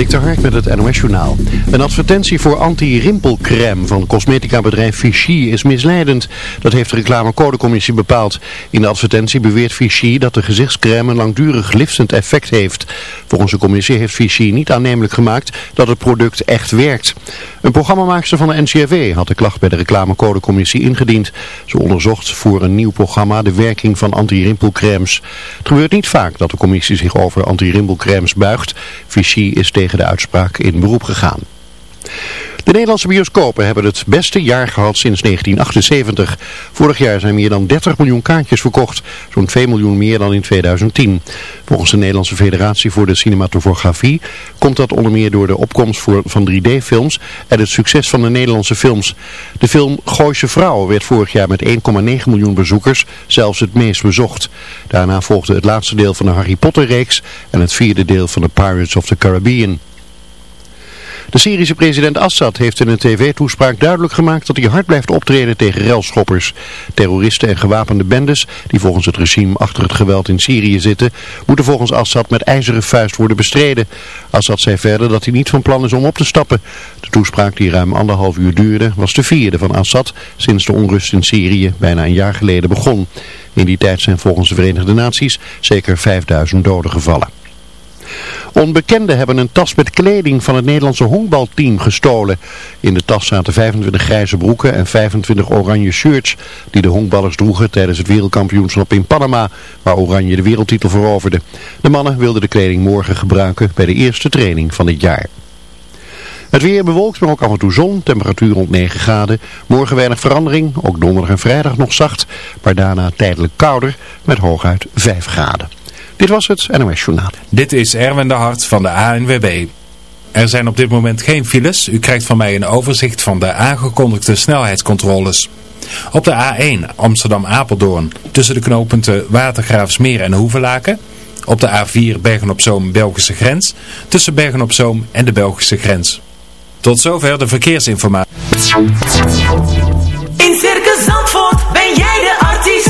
Dik Hark met het NOS Journaal. Een advertentie voor anti-rimpelcrème van cosmetica-bedrijf Vichy is misleidend. Dat heeft de reclamecodecommissie bepaald. In de advertentie beweert Vichy dat de gezichtscrème een langdurig liftend effect heeft. Volgens de commissie heeft Vichy niet aannemelijk gemaakt dat het product echt werkt. Een programmamaakster van de NCRV had de klacht bij de reclamecodecommissie ingediend. Ze onderzocht voor een nieuw programma de werking van anti-rimpelcremes. Het gebeurt niet vaak dat de commissie zich over anti-rimpelcremes buigt. Vichy is tegen de uitspraak in beroep gegaan. De Nederlandse bioscopen hebben het beste jaar gehad sinds 1978. Vorig jaar zijn meer dan 30 miljoen kaartjes verkocht, zo'n 2 miljoen meer dan in 2010. Volgens de Nederlandse Federatie voor de Cinematografie komt dat onder meer door de opkomst van 3D-films en het succes van de Nederlandse films. De film Gooise Vrouw werd vorig jaar met 1,9 miljoen bezoekers zelfs het meest bezocht. Daarna volgde het laatste deel van de Harry Potter-reeks en het vierde deel van de Pirates of the Caribbean. De Syrische president Assad heeft in een tv-toespraak duidelijk gemaakt dat hij hard blijft optreden tegen relschoppers. Terroristen en gewapende bendes, die volgens het regime achter het geweld in Syrië zitten, moeten volgens Assad met ijzeren vuist worden bestreden. Assad zei verder dat hij niet van plan is om op te stappen. De toespraak die ruim anderhalf uur duurde was de vierde van Assad sinds de onrust in Syrië bijna een jaar geleden begon. In die tijd zijn volgens de Verenigde Naties zeker 5000 doden gevallen. Onbekenden hebben een tas met kleding van het Nederlandse honkbalteam gestolen. In de tas zaten 25 grijze broeken en 25 oranje shirts die de honkballers droegen tijdens het wereldkampioenschap in Panama, waar Oranje de wereldtitel veroverde. De mannen wilden de kleding morgen gebruiken bij de eerste training van dit jaar. Het weer bewolkt, maar ook af en toe zon, temperatuur rond 9 graden. Morgen weinig verandering, ook donderdag en vrijdag nog zacht, maar daarna tijdelijk kouder met hooguit 5 graden. Dit was het NOS Journaal. Dit is Erwin de Hart van de ANWB. Er zijn op dit moment geen files. U krijgt van mij een overzicht van de aangekondigde snelheidscontroles. Op de A1 Amsterdam-Apeldoorn tussen de knooppunten Watergraafsmeer en Hoevelaken. Op de A4 Bergen-op-Zoom Belgische grens tussen Bergen-op-Zoom en de Belgische grens. Tot zover de verkeersinformatie. In Circus Zandvoort ben jij de artiest.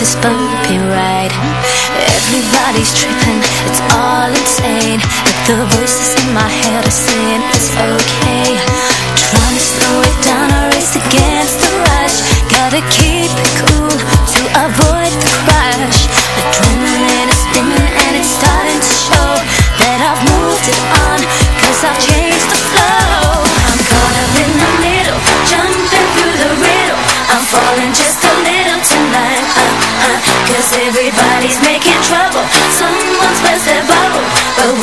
this bumpy ride. Everybody's tripping, it's all insane. But the voices in my head are saying it's over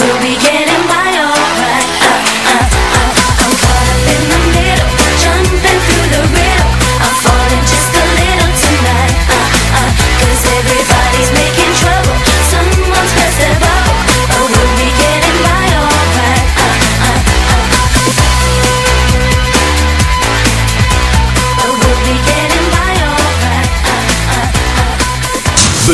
to begin.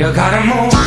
You gotta move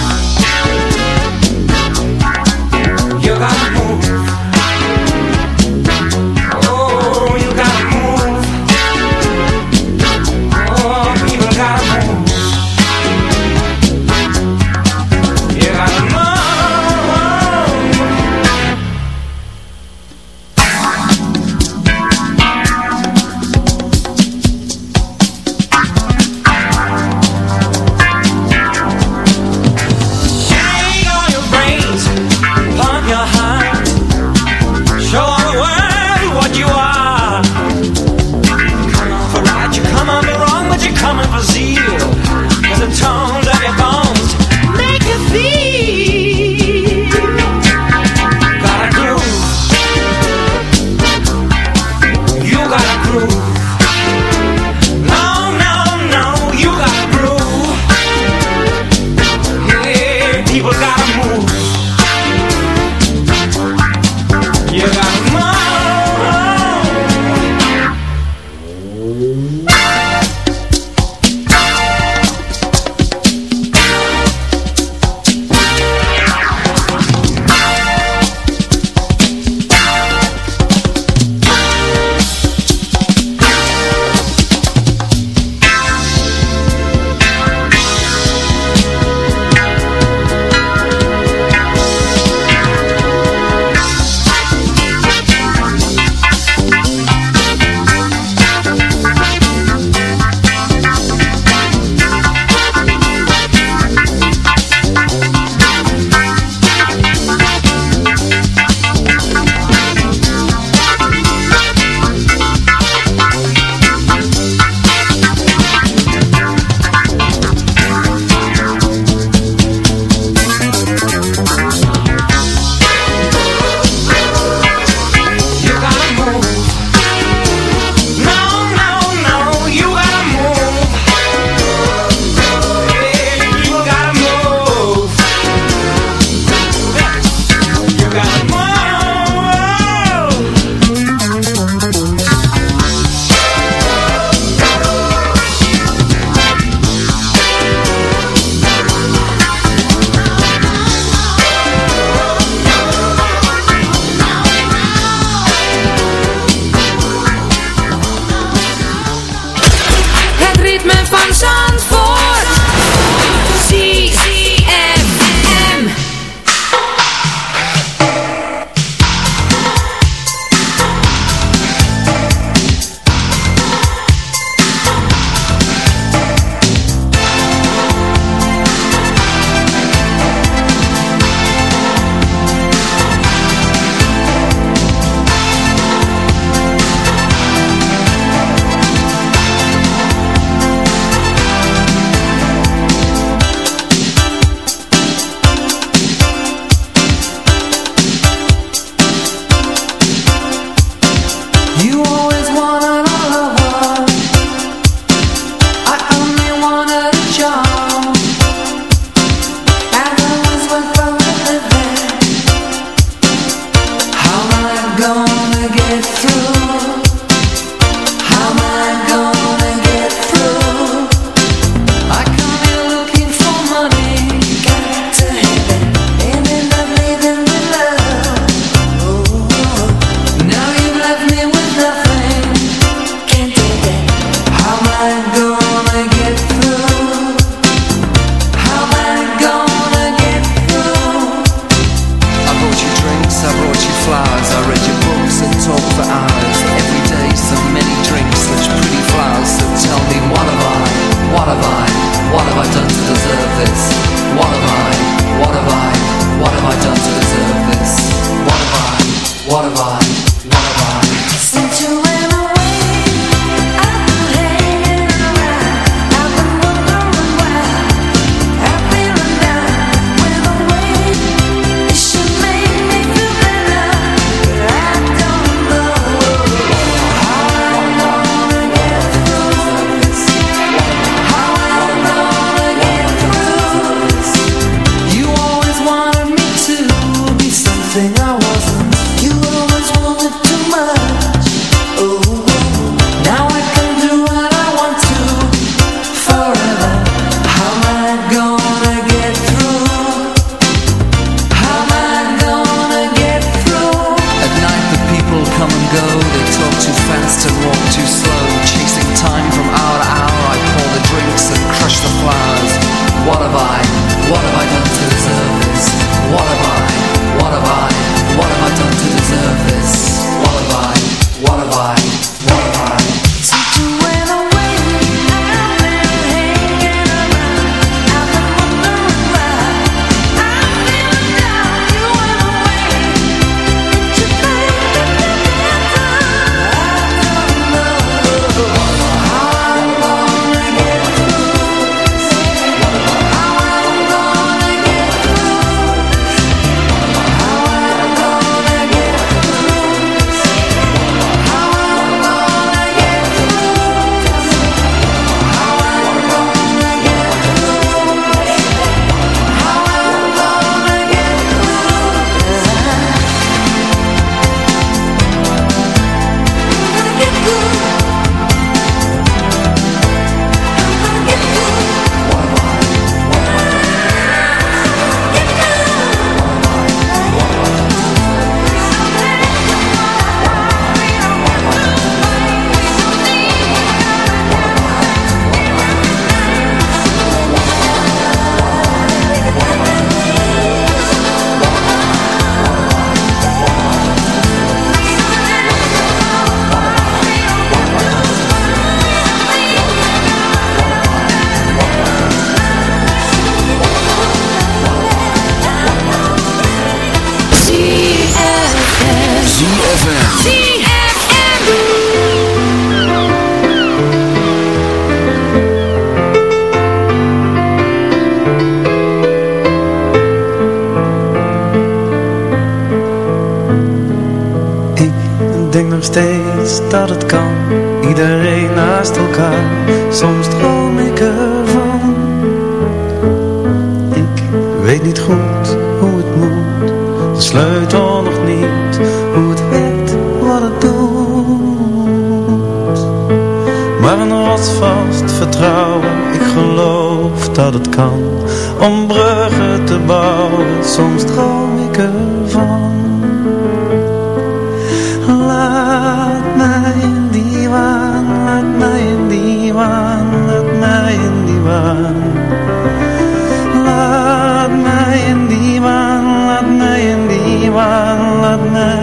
maar een rotsvast vertrouwen. Ik geloof dat het kan, om bruggen te bouwen, soms droom ik ervan. Laat mij in die waan, laat mij in die waan, laat mij in die waan. Laat mij in die waan, laat mij in die waan, laat mij.